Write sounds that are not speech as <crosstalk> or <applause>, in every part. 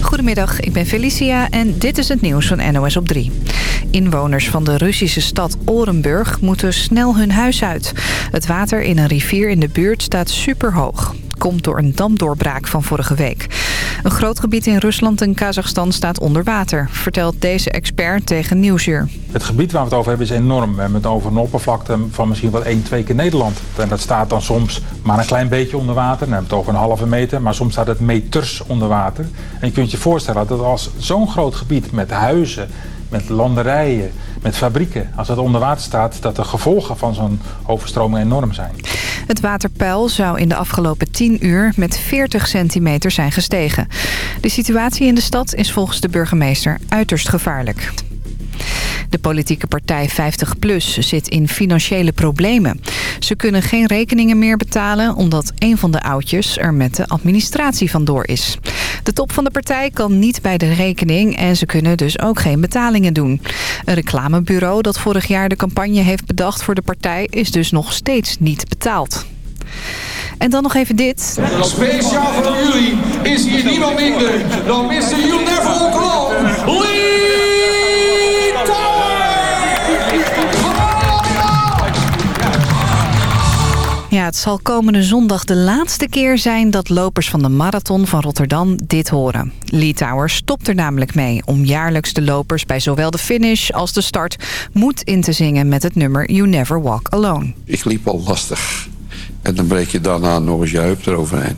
Goedemiddag, ik ben Felicia en dit is het nieuws van NOS op 3. Inwoners van de Russische stad Orenburg moeten snel hun huis uit. Het water in een rivier in de buurt staat superhoog komt door een damdoorbraak van vorige week. Een groot gebied in Rusland en Kazachstan staat onder water, vertelt deze expert tegen Nieuwsuur. Het gebied waar we het over hebben is enorm. We hebben het over een oppervlakte van misschien wel 1, 2 keer Nederland. En dat staat dan soms maar een klein beetje onder water. Dan hebben het over een halve meter, maar soms staat het meters onder water. En je kunt je voorstellen dat als zo'n groot gebied met huizen, met landerijen, met fabrieken, als dat onder water staat, dat de gevolgen van zo'n overstroming enorm zijn. Het waterpeil zou in de afgelopen 10 uur met 40 centimeter zijn gestegen. De situatie in de stad is volgens de burgemeester uiterst gevaarlijk. De politieke partij 50PLUS zit in financiële problemen. Ze kunnen geen rekeningen meer betalen omdat een van de oudjes er met de administratie vandoor is. De top van de partij kan niet bij de rekening en ze kunnen dus ook geen betalingen doen. Een reclamebureau dat vorig jaar de campagne heeft bedacht voor de partij is dus nog steeds niet betaald. En dan nog even dit. Speciaal voor jullie is hier niemand minder dan Mr. You Never Walk Het zal komende zondag de laatste keer zijn dat lopers van de Marathon van Rotterdam dit horen. Lee Tower stopt er namelijk mee om jaarlijks de lopers bij zowel de finish als de start moed in te zingen met het nummer You Never Walk Alone. Ik liep al lastig. En dan breek je daarna nog eens je heup eroverheen.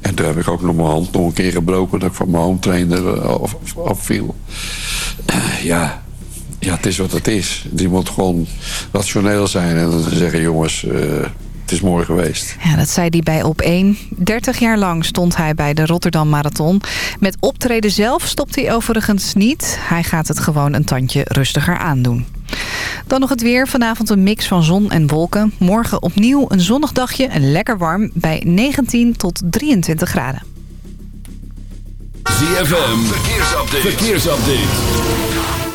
En toen heb ik ook nog mijn hand nog een keer gebroken... dat ik van mijn hometrainer af, afviel. <clears throat> Ja, ja, het is wat het is. Je moet gewoon rationeel zijn en dan zeggen... jongens, uh, het is mooi geweest. Ja, dat zei hij bij Op 1. 30 jaar lang stond hij bij de Rotterdam Marathon. Met optreden zelf stopt hij overigens niet. Hij gaat het gewoon een tandje rustiger aandoen. Dan nog het weer. Vanavond een mix van zon en wolken. Morgen opnieuw een zonnig dagje en lekker warm bij 19 tot 23 graden. ZFM, verkeersupdate. verkeersupdate.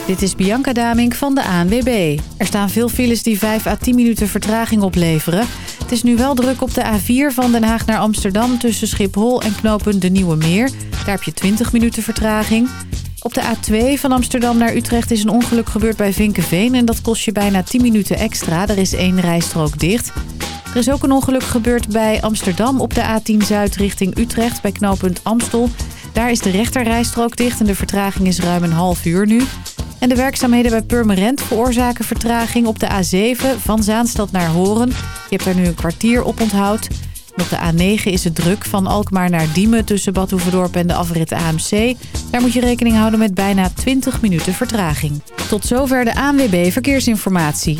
Dit is Bianca Damink van de ANWB. Er staan veel files die 5 à 10 minuten vertraging opleveren. Het is nu wel druk op de A4 van Den Haag naar Amsterdam... tussen Schiphol en knooppunt De Nieuwe Meer. Daar heb je 20 minuten vertraging. Op de A2 van Amsterdam naar Utrecht is een ongeluk gebeurd bij Vinkenveen... en dat kost je bijna 10 minuten extra. Er is één rijstrook dicht. Er is ook een ongeluk gebeurd bij Amsterdam op de A10 Zuid richting Utrecht... bij knooppunt Amstel. Daar is de rechterrijstrook dicht en de vertraging is ruim een half uur nu. En de werkzaamheden bij Purmerend veroorzaken vertraging op de A7 van Zaanstad naar Horen. Je hebt daar nu een kwartier op onthoud. Op de A9 is het druk van Alkmaar naar Diemen tussen Bad Hoeverdorp en de afrit AMC. Daar moet je rekening houden met bijna 20 minuten vertraging. Tot zover de ANWB Verkeersinformatie.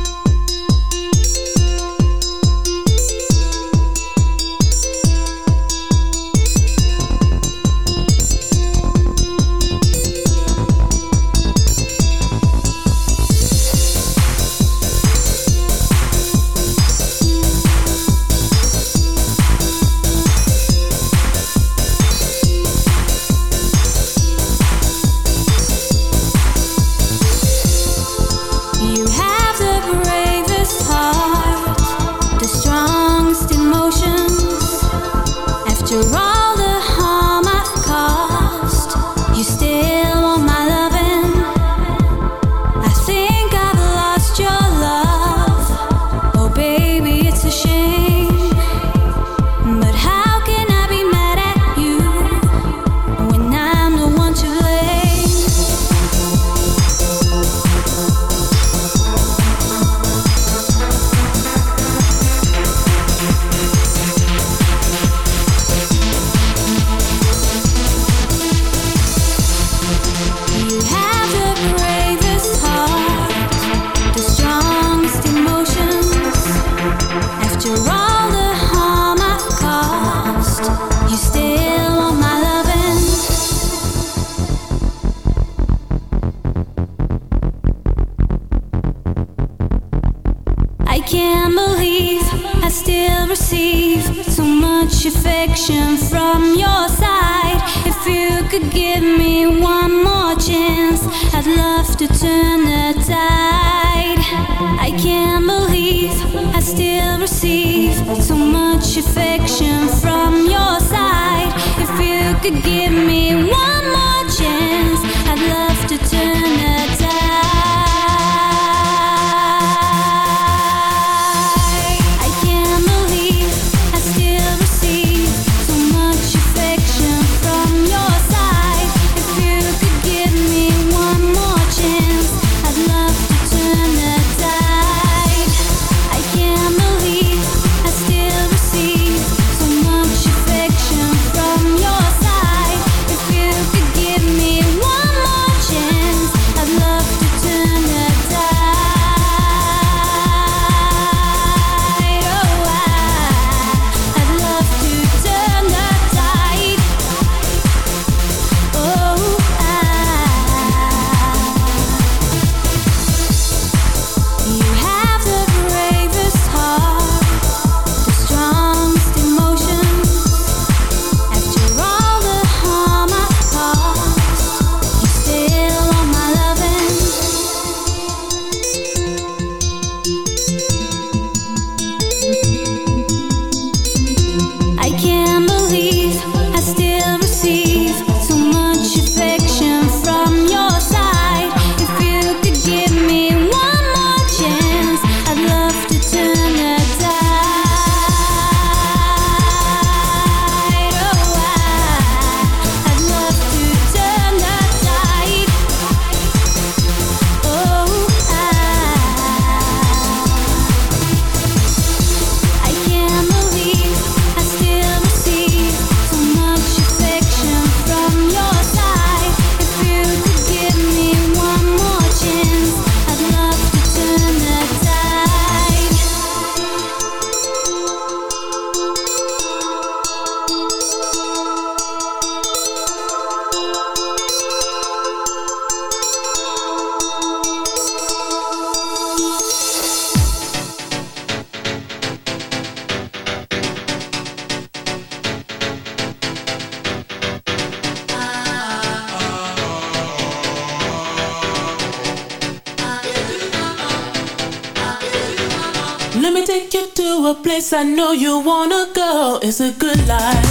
fiction from your side. If you could give me one more. is a good life.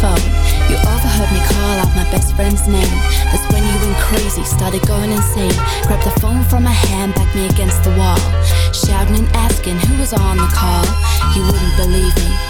Phone. You overheard me call out my best friend's name. That's when you went crazy, started going insane. Grabbed the phone from my hand, backed me against the wall. Shouting and asking who was on the call. You wouldn't believe me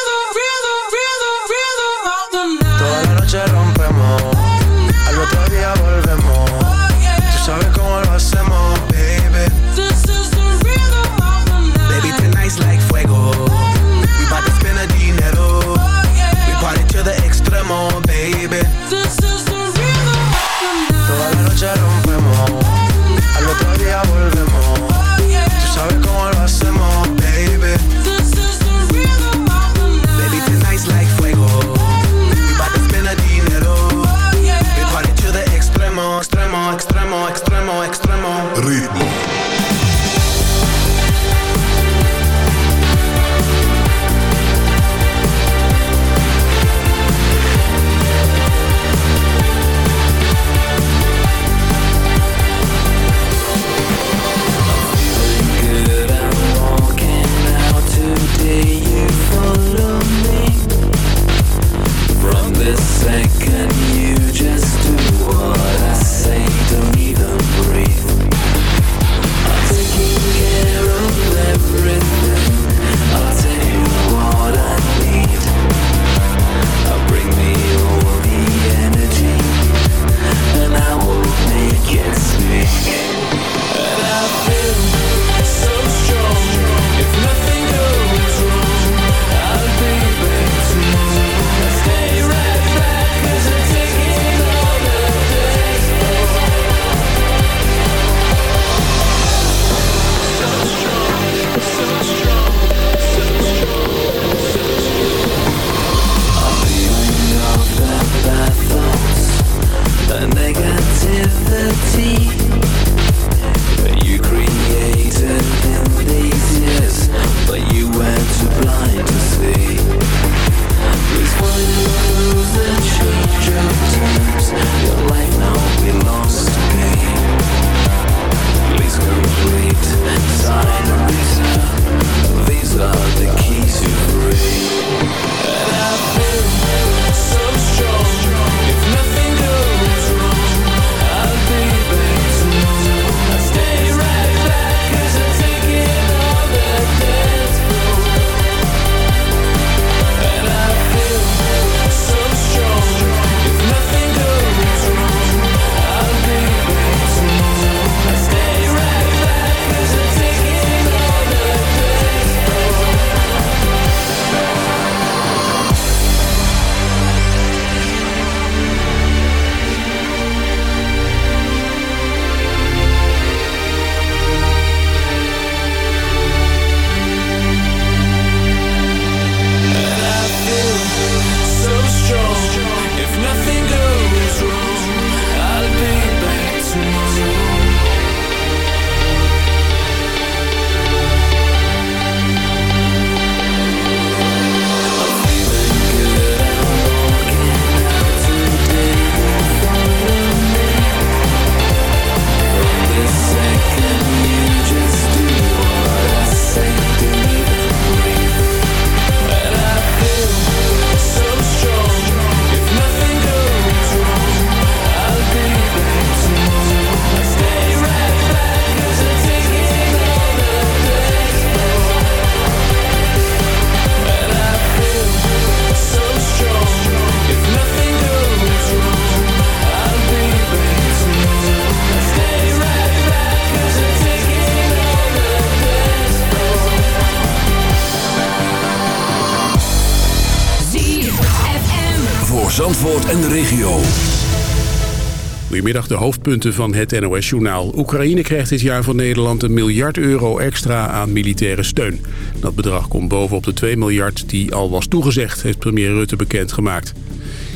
De hoofdpunten van het NOS-journaal. Oekraïne krijgt dit jaar van Nederland een miljard euro extra aan militaire steun. Dat bedrag komt bovenop de 2 miljard die al was toegezegd, heeft premier Rutte bekendgemaakt.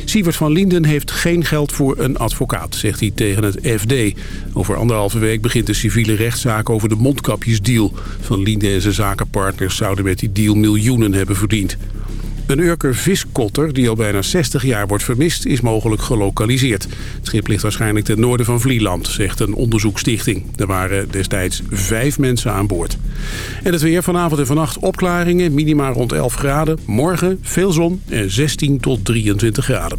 Sievert van Linden heeft geen geld voor een advocaat, zegt hij tegen het FD. Over anderhalve week begint de civiele rechtszaak over de mondkapjesdeal. Van Linden en zijn zakenpartners zouden met die deal miljoenen hebben verdiend. Een Urker viskotter die al bijna 60 jaar wordt vermist is mogelijk gelokaliseerd. Het schip ligt waarschijnlijk ten noorden van Vlieland, zegt een onderzoekstichting. Er waren destijds vijf mensen aan boord. En het weer vanavond en vannacht opklaringen, minima rond 11 graden. Morgen veel zon en 16 tot 23 graden.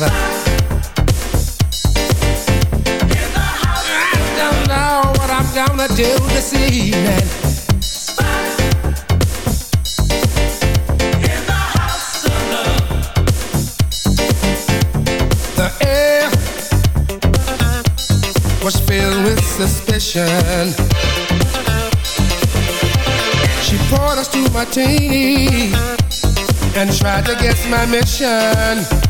together. I don't know what I'm gonna do this evening. In the, house of love. the air was filled with suspicion. She poured us my martinis and tried to guess my mission.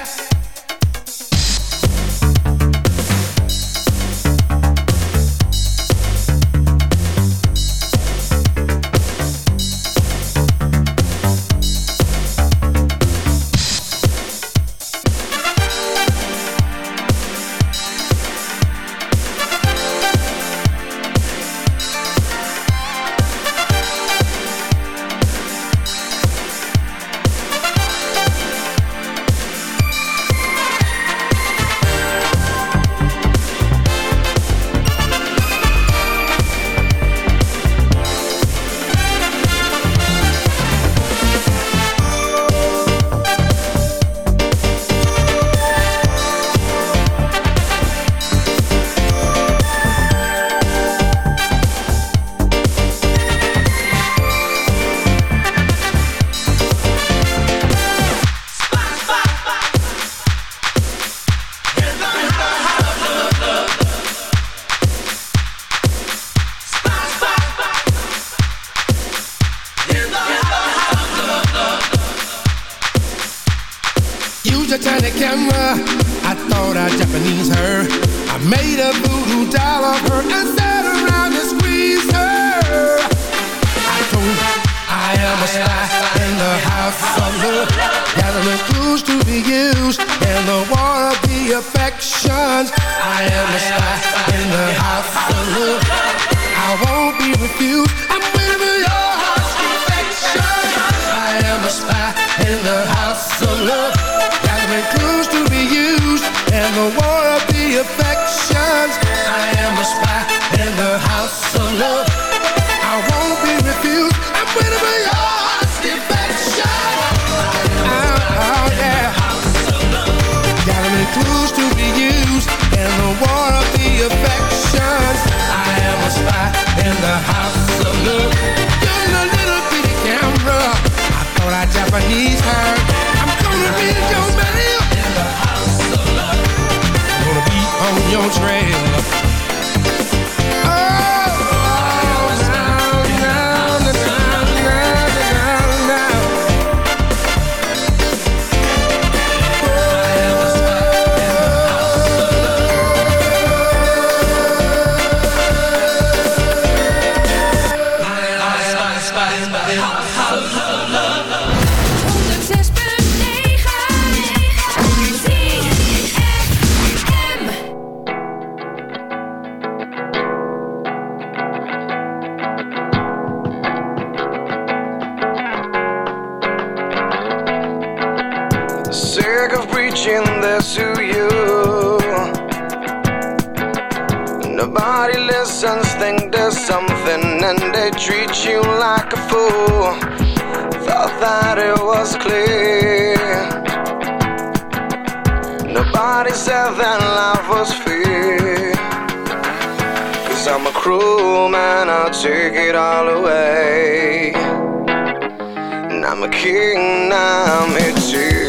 man, I'll take it all away. And I'm a king, I'm here too.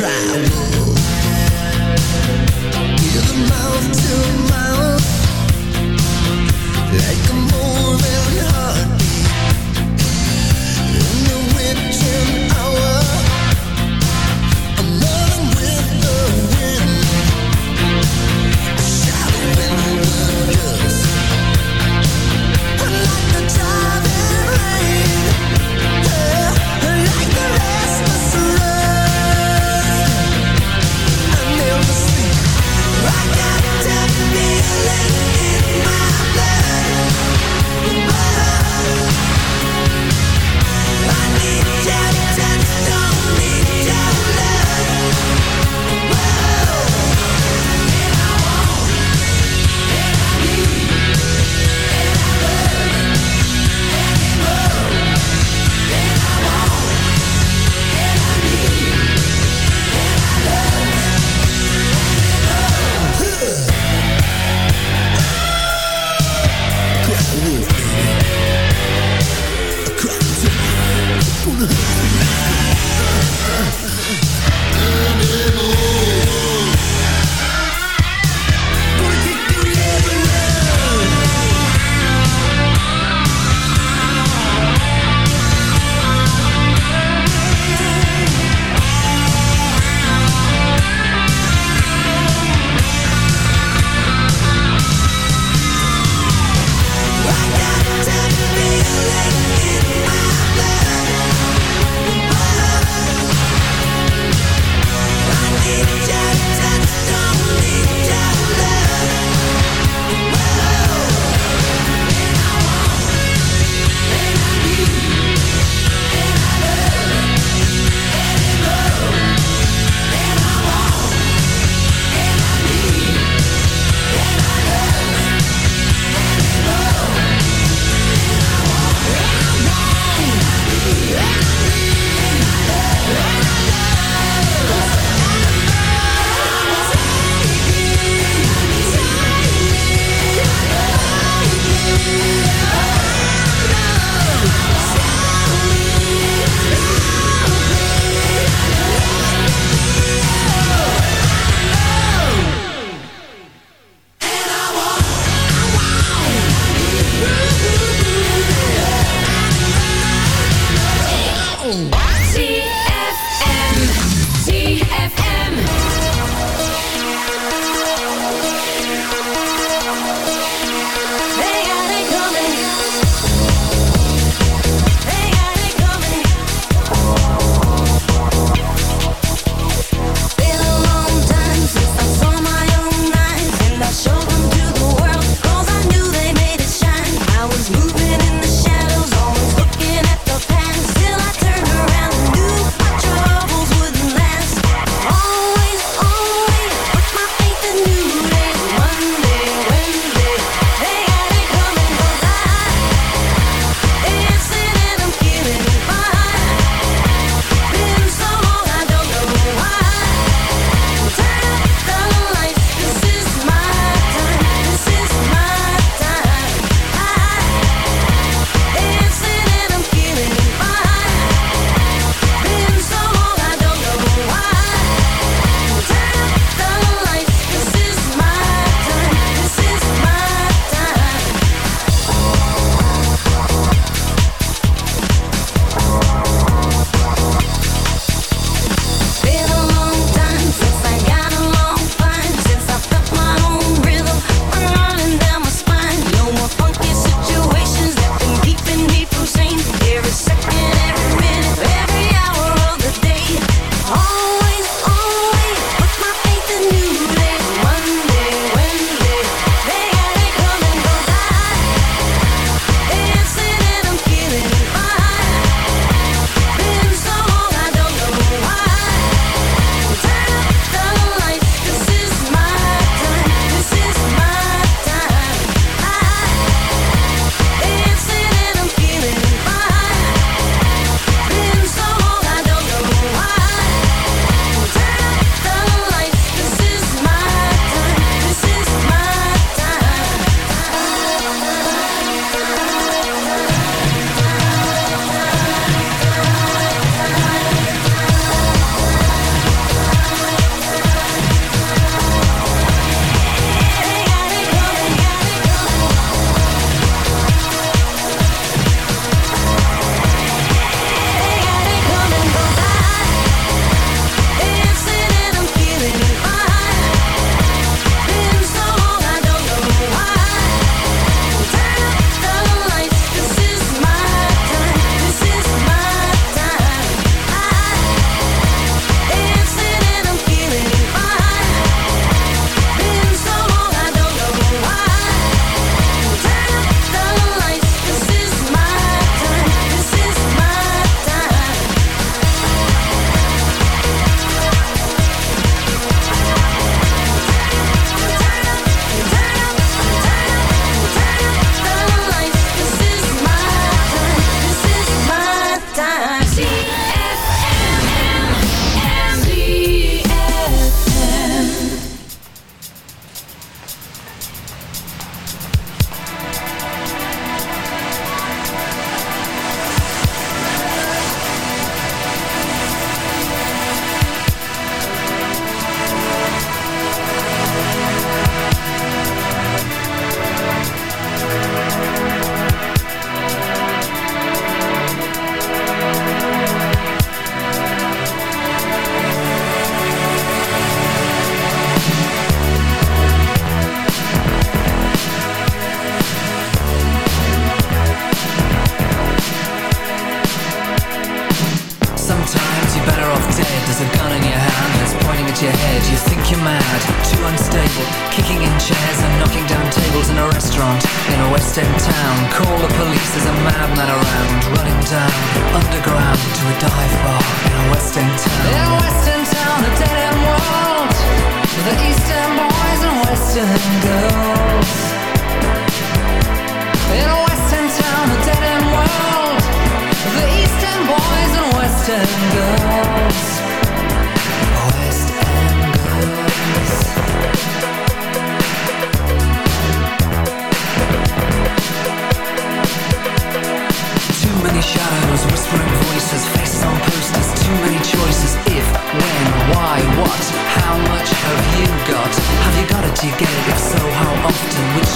Like a moving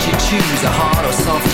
you choose, a hard or soft